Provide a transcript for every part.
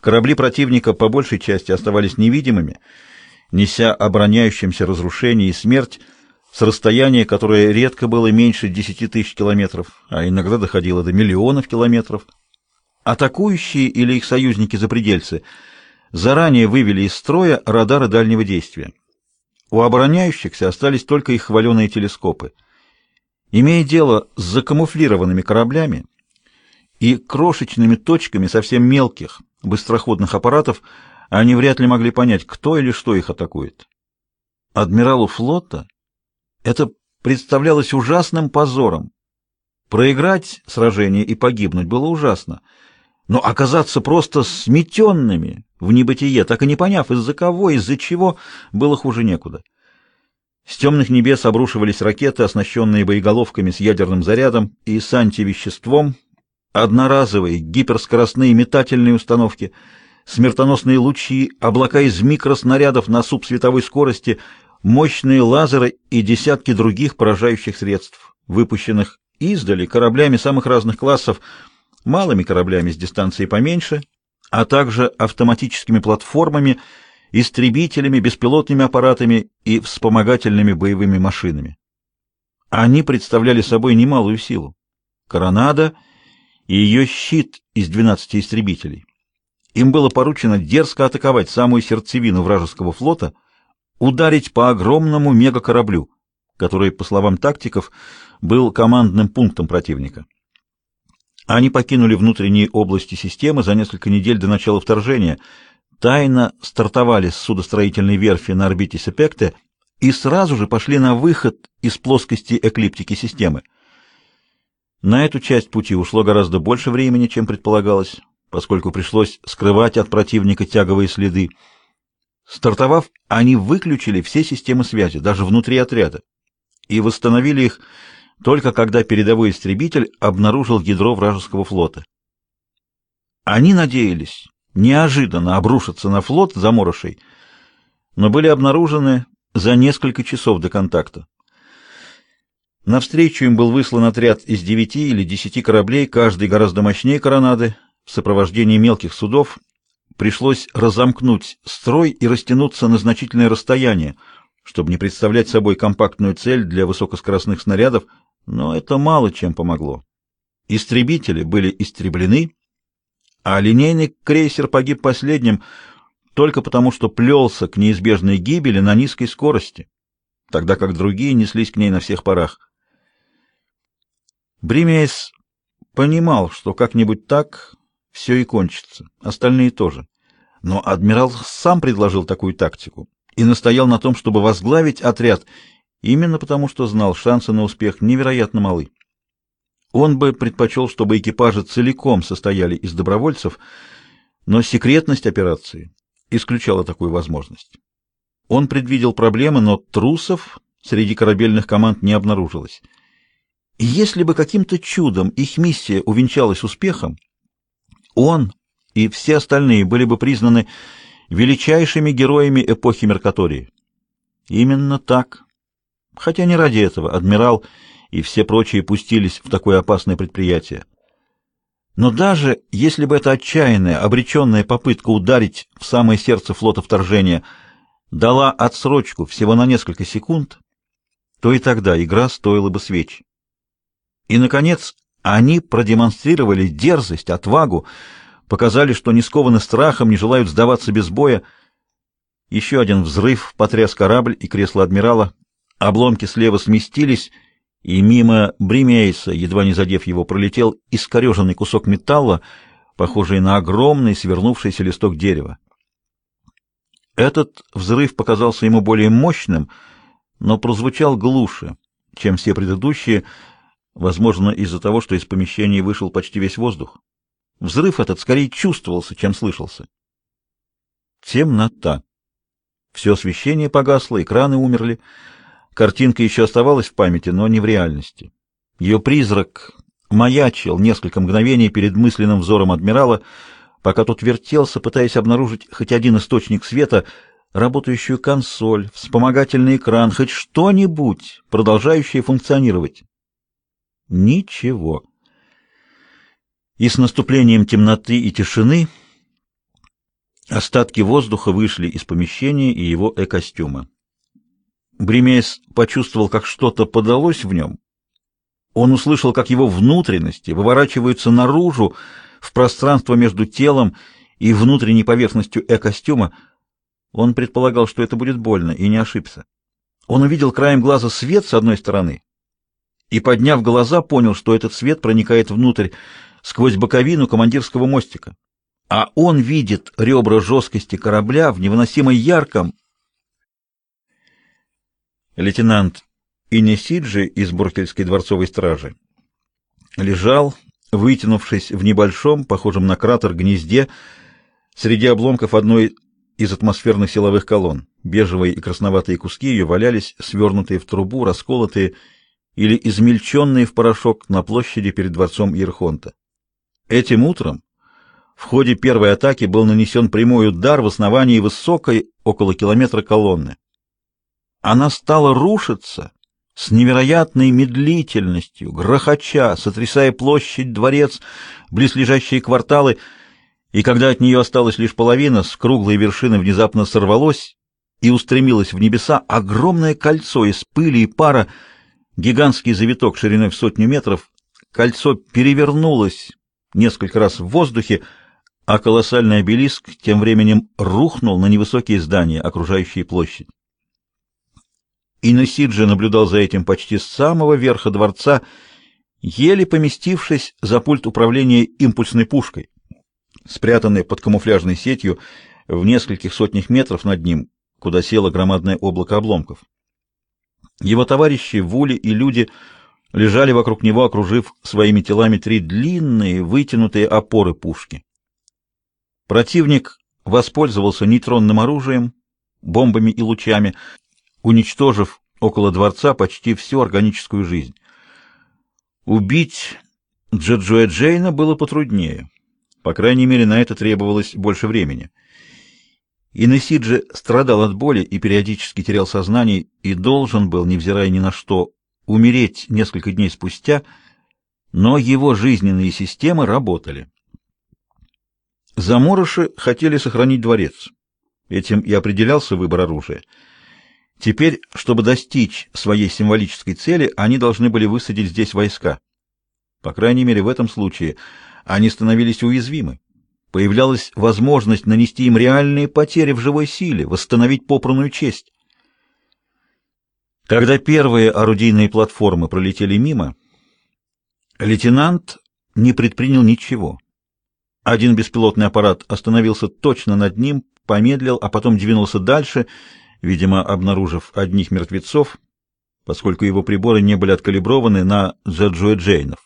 Корабли противника по большей части оставались невидимыми, неся обороняющимся разрушение и смерть с расстояния, которое редко было меньше 10 тысяч километров, а иногда доходило до миллионов километров. Атакующие или их союзники-запредельцы заранее вывели из строя радары дальнего действия. У обороняющихся остались только их хваленые телескопы. Имея дело с закамуфлированными кораблями и крошечными точками совсем мелких, быстроходных аппаратов, они вряд ли могли понять, кто или что их атакует. Адмиралу флота это представлялось ужасным позором. Проиграть сражение и погибнуть было ужасно, но оказаться просто сметенными в небытие, так и не поняв, из-за кого, из-за чего, было хуже некуда. С темных небес обрушивались ракеты, оснащенные боеголовками с ядерным зарядом и с антивеществом, одноразовые гиперскоростные метательные установки, смертоносные лучи, облака из микроснарядов на субсветовой скорости, мощные лазеры и десятки других поражающих средств, выпущенных издали кораблями самых разных классов, малыми кораблями с дистанции поменьше, а также автоматическими платформами, истребителями, беспилотными аппаратами и вспомогательными боевыми машинами. Они представляли собой немалую силу. Коронада — и ее щит из 12 истребителей. Им было поручено дерзко атаковать самую сердцевину вражеского флота, ударить по огромному мегакораблю, который, по словам тактиков, был командным пунктом противника. Они покинули внутренние области системы за несколько недель до начала вторжения, тайно стартовали с судостроительной верфи на орбите Сепекте и сразу же пошли на выход из плоскости эклиптики системы. На эту часть пути ушло гораздо больше времени, чем предполагалось, поскольку пришлось скрывать от противника тяговые следы. Стартовав, они выключили все системы связи, даже внутри отряда, и восстановили их только когда передовой истребитель обнаружил ядро вражеского флота. Они надеялись неожиданно обрушиться на флот заморышей, но были обнаружены за несколько часов до контакта. Навстречу им был выслан отряд из девяти или десяти кораблей, каждый гораздо мощнее коронады, в сопровождении мелких судов. Пришлось разомкнуть строй и растянуться на значительное расстояние, чтобы не представлять собой компактную цель для высокоскоростных снарядов, но это мало чем помогло. Истребители были истреблены, а линейный крейсер погиб последним только потому, что плелся к неизбежной гибели на низкой скорости, тогда как другие неслись к ней на всех парах. Бримейс понимал, что как-нибудь так все и кончится, остальные тоже. Но адмирал сам предложил такую тактику и настоял на том, чтобы возглавить отряд, именно потому что знал, шансы на успех невероятно малы. Он бы предпочел, чтобы экипажи целиком состояли из добровольцев, но секретность операции исключала такую возможность. Он предвидел проблемы, но трусов среди корабельных команд не обнаружилось. И если бы каким-то чудом их миссия увенчалась успехом, он и все остальные были бы признаны величайшими героями эпохи Меркатории. Именно так. Хотя не ради этого адмирал и все прочие пустились в такое опасное предприятие. Но даже если бы эта отчаянная, обреченная попытка ударить в самое сердце флота вторжения дала отсрочку всего на несколько секунд, то и тогда игра стоила бы свеч. И, наконец, они продемонстрировали дерзость, отвагу, показали, что не скованы страхом, не желают сдаваться без боя. Еще один взрыв потряс корабль и кресло адмирала. Обломки слева сместились, и мимо Бримейса, едва не задев его, пролетел искореженный кусок металла, похожий на огромный свернувшийся листок дерева. Этот взрыв показался ему более мощным, но прозвучал глуше, чем все предыдущие, Возможно, из-за того, что из помещения вышел почти весь воздух. Взрыв этот скорее чувствовался, чем слышался. Темнота. Все освещение погасло, экраны умерли. Картинка еще оставалась в памяти, но не в реальности. Ее призрак маячил несколько мгновений перед мысленным взором адмирала, пока тот вертелся, пытаясь обнаружить хоть один источник света, работающую консоль, вспомогательный экран, хоть что-нибудь, продолжающее функционировать. Ничего. И с наступлением темноты и тишины Остатки воздуха вышли из помещения и его э-костюма. Бремейс почувствовал, как что-то подалось в нем. Он услышал, как его внутренности выворачиваются наружу в пространство между телом и внутренней поверхностью э-костюма. Он предполагал, что это будет больно, и не ошибся. Он увидел краем глаза свет с одной стороны и, подняв глаза, понял, что этот свет проникает внутрь сквозь боковину командирского мостика. А он видит ребра жесткости корабля в невыносимо ярком, Лейтенант Инесиджи из Буркельской дворцовой стражи лежал, вытянувшись в небольшом, похожем на кратер, гнезде, среди обломков одной из атмосферных силовых колонн. Бежевые и красноватые куски ее валялись, свернутые в трубу, расколотые или измельченные в порошок на площади перед дворцом Ерхонта. Этим утром в ходе первой атаки был нанесен прямой удар в основании высокой, около километра колонны она стала рушиться с невероятной медлительностью, грохоча, сотрясая площадь, дворец, близлежащие кварталы, и когда от нее осталась лишь половина, с круглой вершины внезапно сорвалось и устремилось в небеса огромное кольцо из пыли и пара, гигантский завиток шириной в сотню метров, кольцо перевернулось несколько раз в воздухе, а колоссальный обелиск тем временем рухнул на невысокие здания, окружающие площадь. И Насиджи наблюдал за этим почти с самого верха дворца, еле поместившись за пульт управления импульсной пушкой, спрятанной под камуфляжной сетью в нескольких сотнях метров над ним, куда село громадное облако обломков. Его товарищи, Вули и люди лежали вокруг него, окружив своими телами три длинные, вытянутые опоры пушки. Противник воспользовался нейтронным оружием, бомбами и лучами, уничтожив около дворца почти всю органическую жизнь. Убить Джаджуэ Джейна было потруднее. По крайней мере, на это требовалось больше времени. Инесиджи страдал от боли и периодически терял сознание и должен был, невзирая ни на что, умереть несколько дней спустя, но его жизненные системы работали. Заморыши хотели сохранить дворец. Этим и определялся выбор оружия — Теперь, чтобы достичь своей символической цели, они должны были высадить здесь войска. По крайней мере, в этом случае они становились уязвимы. Появлялась возможность нанести им реальные потери в живой силе, восстановить попранную честь. Когда первые орудийные платформы пролетели мимо, лейтенант не предпринял ничего. Один беспилотный аппарат остановился точно над ним, помедлил, а потом двинулся дальше — видимо, обнаружив одних мертвецов, поскольку его приборы не были откалиброваны на Джаджуэ-Джейнов.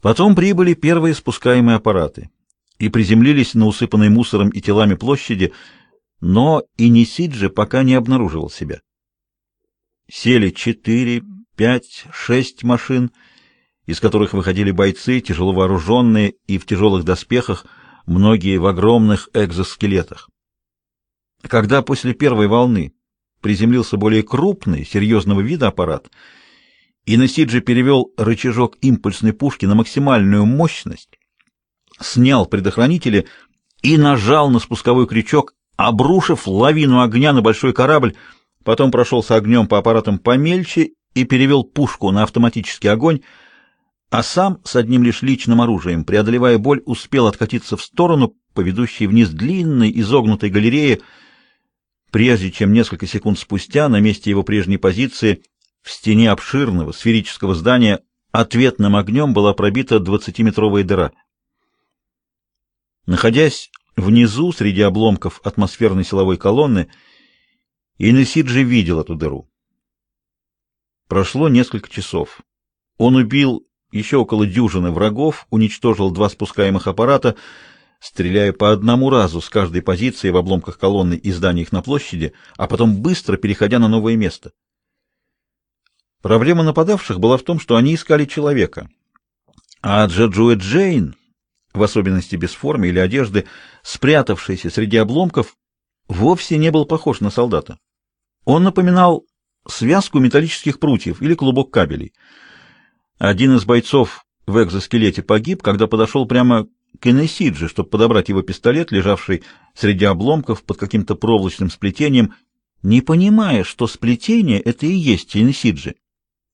Потом прибыли первые спускаемые аппараты и приземлились на усыпанной мусором и телами площади, но и Нисиджи пока не обнаруживал себя. Сели четыре, пять, шесть машин, из которых выходили бойцы, тяжело вооруженные и в тяжелых доспехах, многие в огромных экзоскелетах. Когда после первой волны приземлился более крупный, серьезного вида аппарат, и Насиджи перевел рычажок импульсной пушки на максимальную мощность, снял предохранители и нажал на спусковой крючок, обрушив лавину огня на большой корабль, потом прошелся огнем по аппаратам помельче и перевел пушку на автоматический огонь, а сам с одним лишь личным оружием, преодолевая боль, успел откатиться в сторону по ведущей вниз длинной изогнутой галерее, прежде чем несколько секунд спустя на месте его прежней позиции в стене обширного сферического здания ответным огнем была пробита двадцатиметровая дыра. Находясь внизу среди обломков атмосферной силовой колонны, Инесиджи видел эту дыру. Прошло несколько часов. Он убил еще около дюжины врагов, уничтожил два спускаемых аппарата — стреляя по одному разу с каждой позиции в обломках колонны и зданиях на площади, а потом быстро переходя на новое место. Проблема нападавших была в том, что они искали человека. А Джаджуэ Джейн, в особенности без формы или одежды, спрятавшийся среди обломков, вовсе не был похож на солдата. Он напоминал связку металлических прутьев или клубок кабелей. Один из бойцов в экзоскелете погиб, когда подошел прямо к Инесиджи, чтобы подобрать его пистолет, лежавший среди обломков под каким-то проволочным сплетением, не понимая, что сплетение — это и есть Инесиджи.